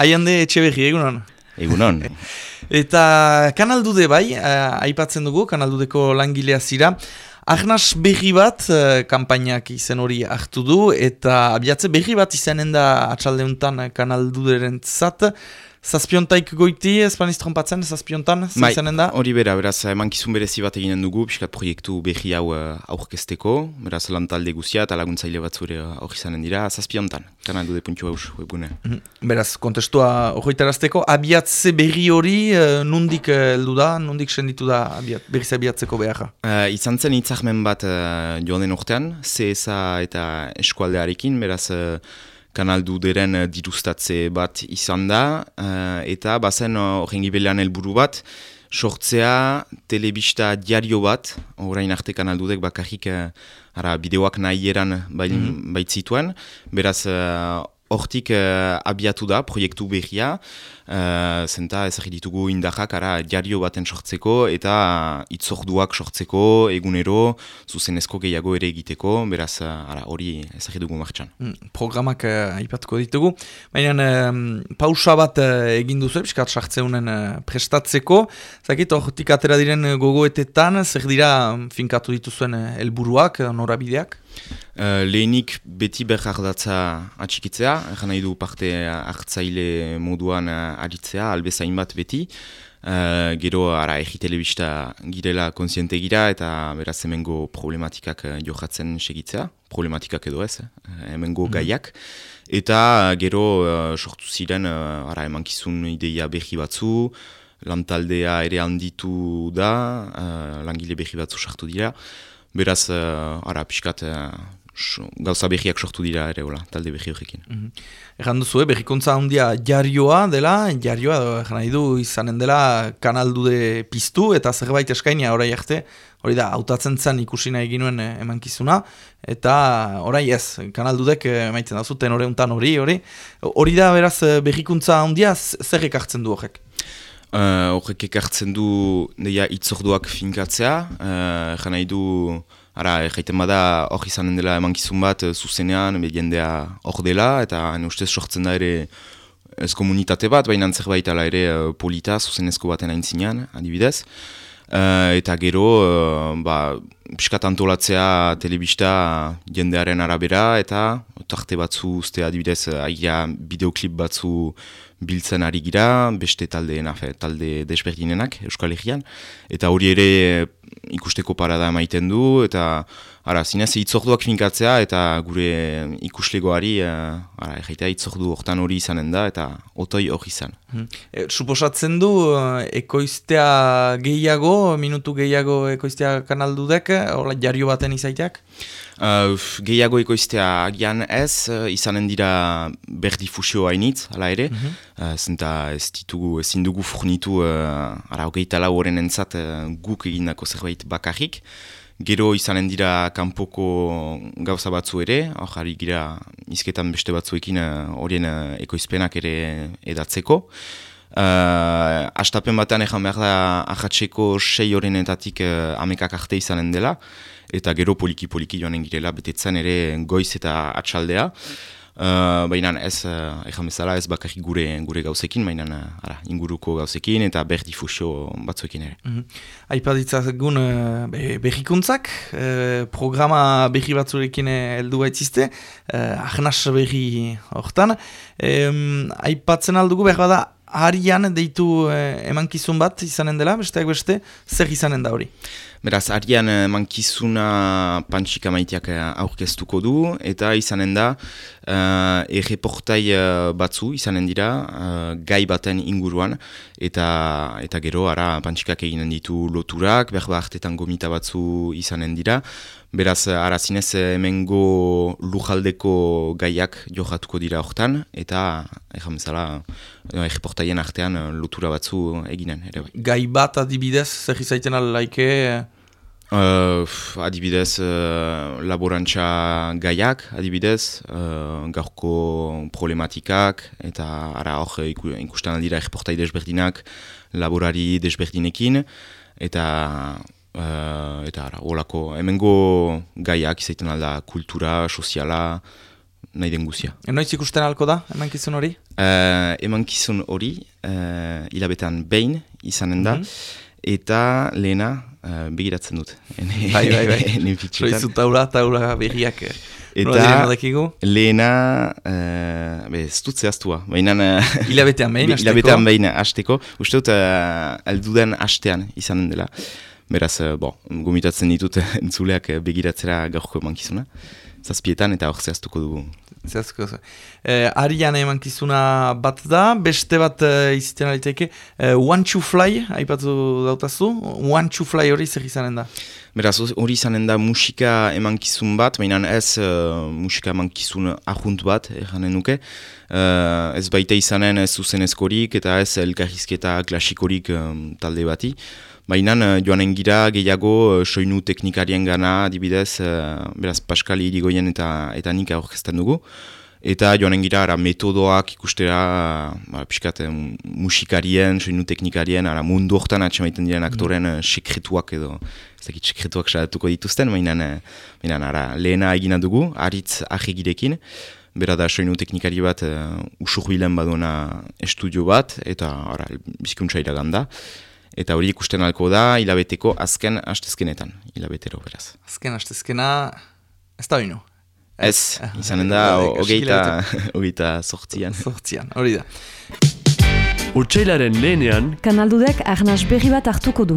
Aiande etxe berri, egunon? Egunon. Eta kanaldude bai, uh, aipatzen dugu, kanaldudeko langilea zira. Arnaz berri bat, uh, kampainak izen hori hartu du, eta abiatze berri bat izanen da atxaldeuntan kanalduderen zat. Zazpiontaik goiti, espaniz trompatzen, zazpiontan, bai, da? Hori bera, beraz, eman kizun berezi bat eginen dugu, piskat proiektu behi hau uh, aurkezteko, beraz, lantalde guzia eta laguntzaile bat zure hori uh, zanen dira, zazpiontan, kanal dude puntu haus, webune. Mm -hmm. Beraz, kontestua horretarazteko, abiatze berri hori, uh, nundik heldu da, nundik senditu da abiat, berriz abiatzeko beharra? Uh, izan zen itzahmen bat uh, joan den ortean, CSA eta eskualdearekin, beraz, uh, kanaldu deren uh, dirustatze bat izan da, uh, eta bazen horren uh, gibelean helburu bat, sortzea telebista diario bat, orain arte kanaldudek bakarrik ara, bideoak nahi eran mm baitzituen, beraz hortik uh, abiatu da, proiektu berria, uh, zenta ezagir ditugu indahak, ara, jario baten sortzeko, eta uh, itzorduak sortzeko, egunero, zuzenezko gehiago ere egiteko, beraz, uh, hori ezagir dugu martxan. Mm, programak uh, aipatuko ditugu, baina um, pausa bat uh, egin duzu, piskat sartzeunen uh, prestatzeko, zakit, hortik atera diren gogoetetan, zer dira finkatu dituzuen helburuak, uh, norabideak? Uh, lehenik beti behar datza atxikitzea, egan nahi du parte hartzaile moduan aritzea, albezain bat beti. Uh, gero ara egi telebista girela konsiente gira eta beraz hemengo problematikak johatzen segitzea, problematikak edo ez, hemengo mm gaiak. Eta gero uh, sortu ziren uh, ara emankizun ideia behi batzu, lantaldea ere handitu da, uh, langile behi batzu sartu dira. Beraz, uh, ara, pixkat, uh, gauza behiak sortu dira ere, ola, talde behi horrekin. Mm -hmm. Egan duzu, eh, behikuntza handia jarioa dela, jarioa, nahi du, izanen dela, kanaldude piztu, eta zerbait eskainia orai arte, hori da, hautatzen zen ikusi nahi ginuen emankizuna, eta orai ez, kanaldudek maiten da zuten hori hori, hori, da, beraz, behikuntza handia, zer ekartzen du horrek? Uh, horrek ekartzen du deia itzorduak finkatzea, uh, nahi du, ara, jaiten bada hor izanen dela emankizun bat uh, zuzenean, jendea hor dela, eta ne ustez sortzen da ere ez komunitate bat, baina zerbait ala ere uh, polita, zuzenezko baten aintzinean, adibidez. Uh, eta gero, uh, ba, piskat antolatzea telebista jendearen arabera, eta tarte batzu, uste adibidez, aia bideoklip batzu biltzen ari gira, beste talde, nafe, talde desberdinenak Euskal Herrian, eta hori ere ikusteko parada maiten du, eta ara, zinez itzorduak finkatzea, eta gure ikuslegoari, uh, ara, erraitea itzordu hortan hori izanen da, eta otoi hori izan. Hmm. E, suposatzen du, uh, ekoiztea gehiago, minutu gehiago ekoiztea kanaldudek, hola jario baten izaiteak? Uh, gehiago ekoiztea agian ez, uh, izanen dira berdifusio hainitz, ala ere. Mm -hmm. ez ditugu, ezin dugu furnitu, uh, ara hogeita lau horren entzat uh, guk egindako zerbait bakarrik. Gero izanen dira kanpoko gauza batzu ere, hor gira izketan beste batzuekin horien uh, ekoizpenak ere edatzeko. Uh, astapen batean egan behar da ahatzeko sei horrenetatik uh, amekak arte izanen dela eta gero poliki-poliki joanen girela betetzen ere goiz eta atxaldea. Uh, baina ez, uh, ezan bezala ez bakarrik gure, gure gauzekin, baina uh, inguruko gauzekin eta ber difusio batzuekin ere. Mm -hmm. Aipa ditzagun uh, berrikuntzak, uh, programa berri batzurekin heldu baitzizte, uh, ahnas berri hortan. Um, aipatzen aldugu behar bada, Arian deitu eh, emankizun bat izanen dela, besteak beste, zer izanen da hori? Beraz, arian mankizuna pantxika maiteak eh, aurkeztuko du, eta izanen da, uh, erreportai batzu izanen dira, uh, gai baten inguruan, eta eta gero, ara, pantxikak eginen ditu loturak, berba hartetan gomita batzu izanen dira, Beraz, arazinez hemengo lujaldeko gaiak johatuko dira hortan, eta egan bezala, egiportaien artean lotura batzu eginen. Ere bai. Gai bat adibidez, zer izaiten alalaike? Uh, adibidez, uh, laborantza gaiak, adibidez, uh, gaurko problematikak, eta ara hor ikusten aldira egiportai desberdinak, laborari desberdinekin, eta Uh, eta ara, olako, hemengo gaiak izaiten alda kultura, soziala, nahi den guzia. Enoiz ikusten alko da, emankizun hori? Uh, emankizun hori, uh, hilabetean behin izanen da, mhm. Eta lehena uh, begiratzen dut. bai, bai, bai. Soizu taula, taula berriak. Eta lehena, uh, be, ez dut zehaztua, baina... Hilabetean behin, hasteko? Hilabetean behin, hasteko. Uste dut, uh, alduden hastean izanen dela. Beraz, uh, bo, gomitatzen ditut entzuleak begiratzera gaurko emankizuna zazpietan eta hor zehaztuko dugu. Zehaztuko dugu. Eh, Arian eman kizuna bat da, beste bat uh, iziten aliteke, uh, One to Fly, haipatu dautazu, One to Fly hori zer izanen da? Beraz, hori izanen da musika eman kizun bat, mainan ez uh, musika eman kizun ahunt bat, eranen nuke. Uh, ez baita izanen ez zuzenezkorik eta ez elkarrizketa klasikorik um, talde bati. Baina uh, joanen gira gehiago uh, soinu teknikarien gana, dibidez, uh, beraz Paskali irigoien eta, eta nik aurkezten dugu. Eta joanen gira ara, metodoak ikustera, uh, piskat, musikarien, soinu teknikarien, ara, mundu hortan atxemaiten diren aktoren mm. sekretuak edo, ez dakit sekretuak salatuko dituzten, baina, baina ara, lehena egina dugu, aritz ahigirekin. Bera da soinu teknikari bat uh, usurbilen baduna estudio bat, eta ara, bizikuntza iraganda. Eta hori ikusten alko da, hilabeteko azken hastezkenetan, hilabetero beraz. Azken hastezkena, ez da bino? Ez, izanen da, hogeita, hogeita sortzian. Sortzian, hori da. Urtsailaren lehenean, kanaldudek arnaz berri bat hartuko du.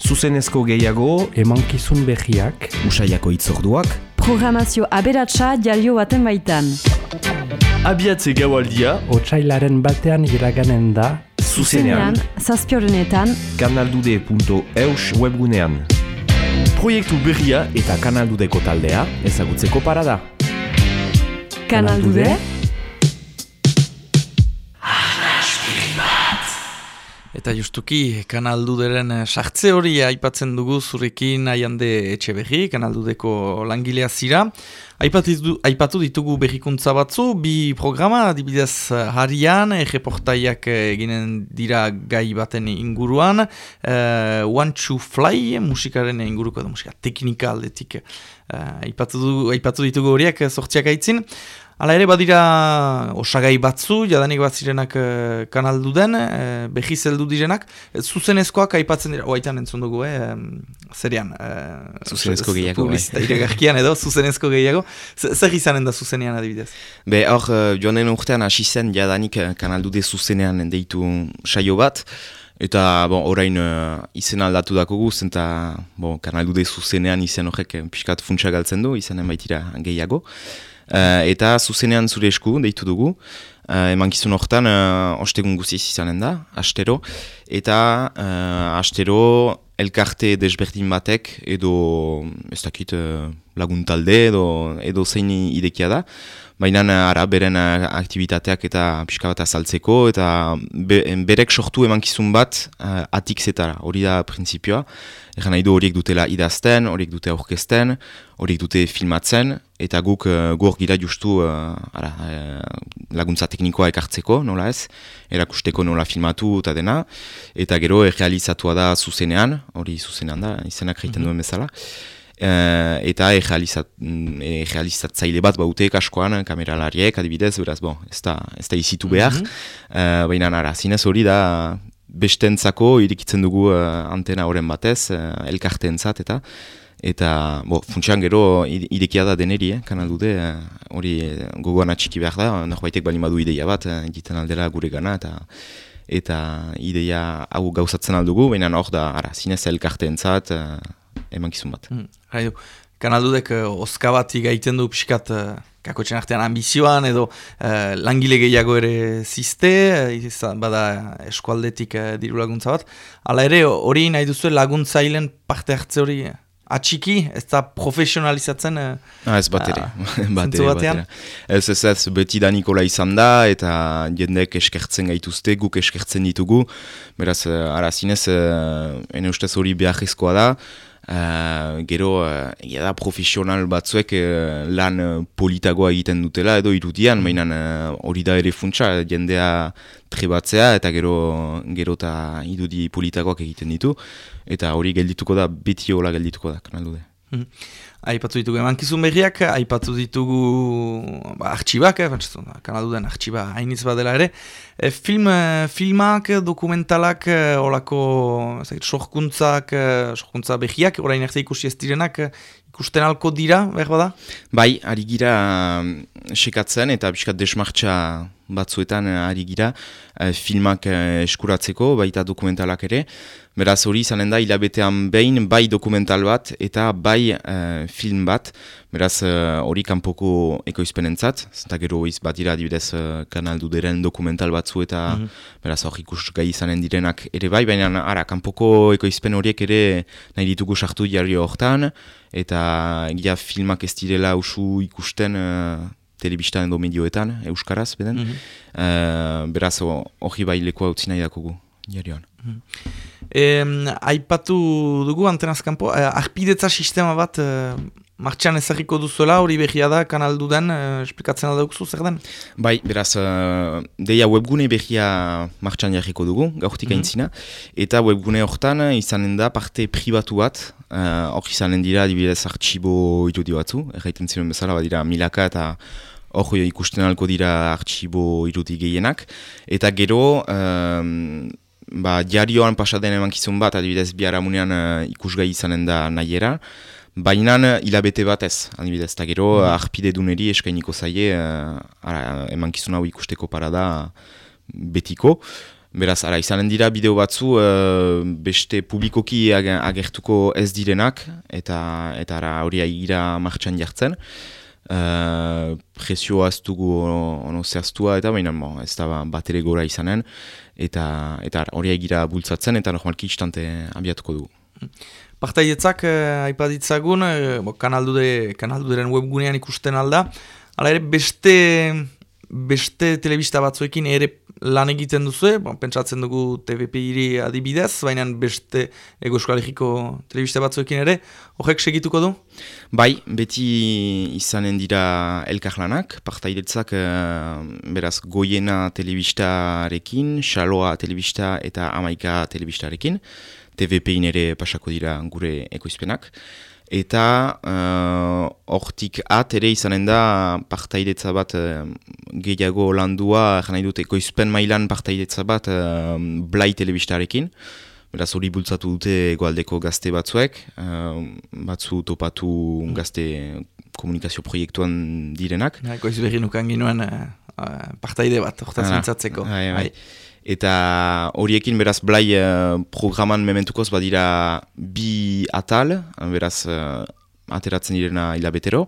Zuzenezko gehiago, emankizun berriak, usaiako itzorduak, programazio aberatsa jalio baten baitan. Abiatze gaualdia, otsailaren batean iraganen da, zuzenean, zazpiorenetan, kanaldude.eus webgunean. Proiektu berria eta kanaldudeko taldea ezagutzeko parada. Kanaldude? Eta justuki, kanalduderen eh, sartze hori aipatzen dugu zurekin aiande etxe berri, kanaldudeko langilea zira. Aipatu, aipatu ditugu berrikuntza batzu, bi programa, adibidez harian, erreportaiak eginen dira gai baten inguruan. Uh, One to Fly, musikaren inguruko, musika teknika aldetik. Uh, aipatu, aipatu ditugu horiek, sortziak aitzin. Hala ere badira osagai batzu, jadanik bat zirenak uh, kanaldu den, uh, behi zeldu direnak, uh, zuzenezkoak aipatzen dira, oaitan entzun dugu, eh, zerian. Uh, zuzenezko gehiago. Publizita edo, zuzenezko gehiago. Zer izanen da zuzenean adibidez? Be, hor, joanen urtean hasi zen jadanik kanaldu de zuzenean deitu saio bat, Eta, bon, orain uh, izen aldatu dako guz, eta, bon, kanaldu de zuzenean izen horrek pixkat funtsa galtzen du, izanen baitira gehiago. Uh, eta zuzenean zure esku, deitu dugu, uh, eman gizun horretan, uh, ostegun guziz izanen da, astero, eta uh, astero elkarte desberdin batek, edo, ez dakit, uh, laguntalde, edo, edo zein idekia da, baina ara, beren aktivitateak eta pixka bat azaltzeko, eta berek sortu emankizun bat uh, atikzetara, hori da prinsipioa, Egan nahi du horiek dutela idazten, horiek dute aurkezten, horiek dute filmatzen, eta guk uh, guk gira justu uh, ara, uh, laguntza teknikoa ekartzeko, nola ez, erakusteko nola filmatu eta dena, eta gero errealizatua da zuzenean, hori zuzenean da, izenak egiten mm duen bezala, uh, eta errealizatzaile bat bautek askoan, kameralariek, adibidez, beraz, bon, ez da, ez da izitu behar, mm -hmm. uh, baina nara, zinez hori da, bestentzako irikitzen dugu uh, antena horren batez, uh, elkarteentzat eta eta bo, funtsian gero irekia da deneri, eh, kanal dute, uh, hori gogoan atxiki behar da, norbaitek bali madu ideia bat, egiten uh, aldera gure gana, eta eta ideia hau gauzatzen aldugu, baina hor da, ara, zinez elkarteentzat uh, eman kizun bat. Hmm, kanaldudek uh, oska bat igaiten du pixkat uh, kakotxen artean ambizioan edo uh, langile gehiago ere ziste, uh, bada eskualdetik uh, diru laguntza bat. Hala ere hori nahi duzu laguntzailen parte hartze hori atxiki, ez da profesionalizatzen uh, ah, ez bat ere, bat ere, Ez ez ez beti da Nikola izan da eta jendek eskertzen gaituzte, guk eskertzen ditugu, beraz, uh, ara zinez, uh, ene ustez hori behar da, Uh, gero, uh, da profesional batzuek uh, lan uh, politagoa egiten dutela edo irudian, mm. mainan hori uh, da ere funtsa, jendea trebatzea eta gero gero eta irudi politagoak egiten ditu, eta hori geldituko da, beti hola geldituko da, kanaldu Aipatu ditugu emankizun berriak, aipatu ditugu ba, artxibak, eh, pentsatzen, kanaldu den artxiba hainitz badela ere. E, film, eh, filmak, dokumentalak, olako zait, sorkuntzak, eh, sorkuntza berriak, orain arte ikusi ez direnak, ikusten alko dira, behar bada? Bai, ari gira mm, sekatzen eta biskat desmartxa batzuetan eh, ari gira eh, filmak eh, eskuratzeko, baita dokumentalak ere. Beraz hori izanen da hilabetean behin bai dokumental bat eta bai eh, film bat. Beraz eh, hori kanpoko ekoizpenentzat, zenta gero iz bat dira adibidez eh, kanal duderen dokumental batzu eta beraz hor ikus gai izanen direnak ere bai, baina ara, kanpoko ekoizpen horiek ere nahi ditugu sartu jarri hortan eta egia filmak ez direla usu ikusten uh, telebistan edo medioetan, euskaraz, beden. Eh, beraz, ho- hori bai lekoa utzi nahi dakugu, jarrioan. E, aipatu dugu antenazkampo, e, arpidetza sistema bat e, martxan ezagiko duzuela, hori behia da, kanaldu den, e, esplikatzen aldaukzu, zer den? Bai, beraz, uh, deia webgune berria martxan jarriko dugu, gaurtik aintzina, eta webgune hortan izanen da parte pribatu bat, uh, hor izanen dira adibidez artxibo irudi batzu, erraiten ziren bezala badira milaka eta hor ikusten alko dira artxibo irudi gehienak, eta gero, um, ba, diarioan pasaden emankizun bat, adibidez biharamunean uh, ikusgai izanen da nahiera, Baina hilabete bat ez, adibidez, eta gero mm. arpide duneri eskainiko zaie uh, ara, emankizun hau ikusteko parada betiko. Beraz, ara, izanen dira bideo batzu uh, beste publikoki ag- agertuko ez direnak, eta eta ara, hori agira martxan jartzen. Uh, presioa ez dugu ono zehaztua eta baina bo, ez da bat ere gora izanen eta eta hori agira bultzatzen eta normalki istante abiatuko dugu. Partaidetzak eh, aipaditzagun, eh, kanaldude, kanalduderen webgunean ikusten alda. Hala ere, beste, beste telebista batzuekin ere lan egiten duzu, bon, pentsatzen dugu TVP-iri adibidez, baina beste Ego Euskal Herriko telebista batzuekin ere, horrek segituko du? Bai, beti izanen dira elkarlanak, partaidetzak eh, beraz goiena telebistarekin, xaloa telebista eta amaika telebistarekin, TVP-in ere pasako dira gure ekoizpenak. Eta eh, hortik at ere izanen da partaidetza bat eh, gehiago landua, jana dut ekoizpen mailan partaidetza bat eh, blai telebistarekin. Beraz hori bultzatu dute egoaldeko gazte batzuek, eh, batzu topatu gazte komunikazio proiektuan direnak. Eko izberri nukan ginoen eh, eh, partaide bat, hortaz mintzatzeko. Bai, bai. Eta horiekin beraz blai eh, programan mementukoz badira bi atal, beraz eh, ateratzen direna hilabetero.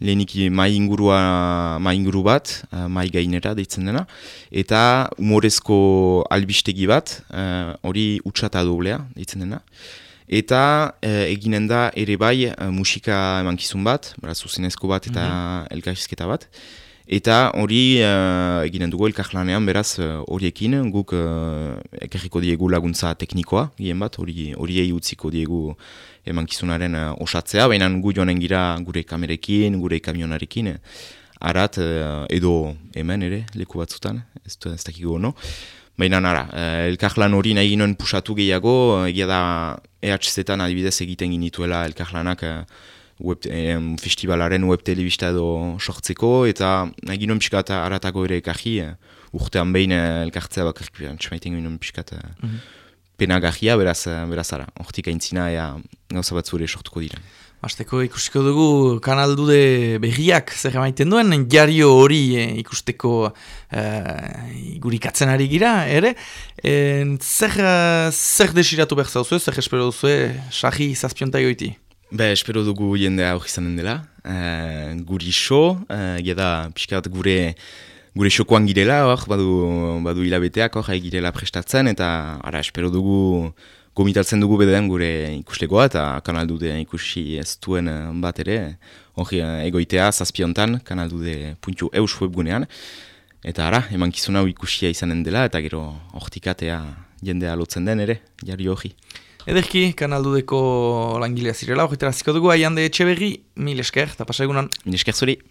Lehenik mai ingurua, mai inguru bat, eh, mai gainera deitzen dena. Eta humorezko albistegi bat, eh, hori utxata doblea deitzen dena. Eta eh, eginen da ere bai musika emankizun bat, beraz zuzenezko bat eta elkarrizketa bat. Eta hori uh, eginen dugu elkarlanean beraz eh, horiekin guk uh, ekarriko diegu laguntza teknikoa, gien bat, hori horiei utziko diegu emankizunaren uh, osatzea, baina gu joanen gira gure kamerekin, gure kamionarekin, eh, arat eh, edo hemen ere, leku batzutan, ez, ez dakigu no. Baina nara, eh, elkarlan hori nahi ginoen pusatu gehiago, egia da EHZ-etan adibidez egiten ginituela elkarlanak eh, web, em, festivalaren web telebista edo sortzeko, eta nahi ginoen pixkat aratago ere ekarri, eh, urtean behin eh, elkartzea bakarrik, txmaiten ginoen pixkat eh, penagahia, beraz, eh, beraz ara, hortik aintzina ea gauza batzu ere sortuko dira. Azteko ikusiko dugu kanaldude berriak zer emaiten duen, jario hori eh, ikusteko eh, igurikatzen ari gira, ere. Eh, zer, eh, zer desiratu behar zauzue, zer espero duzue, sahi zazpiontai goiti? Be, espero dugu jendea hori izanen dela. Uh, guri so, uh, egia da pixkat gure gure xokoan girela, hor, badu, badu hilabeteak, hor, girela prestatzen, eta ara, espero dugu gomitatzen dugu beden gure ikuslegoa, eta kanaldude ikusi ez duen eh, bat ere, hori eh, egoitea zazpiontan, kanaldude.eus webgunean, eta ara, emankizun hau ikusia izanen dela, eta gero hortikatea jendea lotzen den ere, jarri hori. Ederki, kanaldudeko langilea zirela, horretara ziko dugu, aian de etxe berri, mil esker, eta pasa egunan. Min esker zuri.